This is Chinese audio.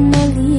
美丽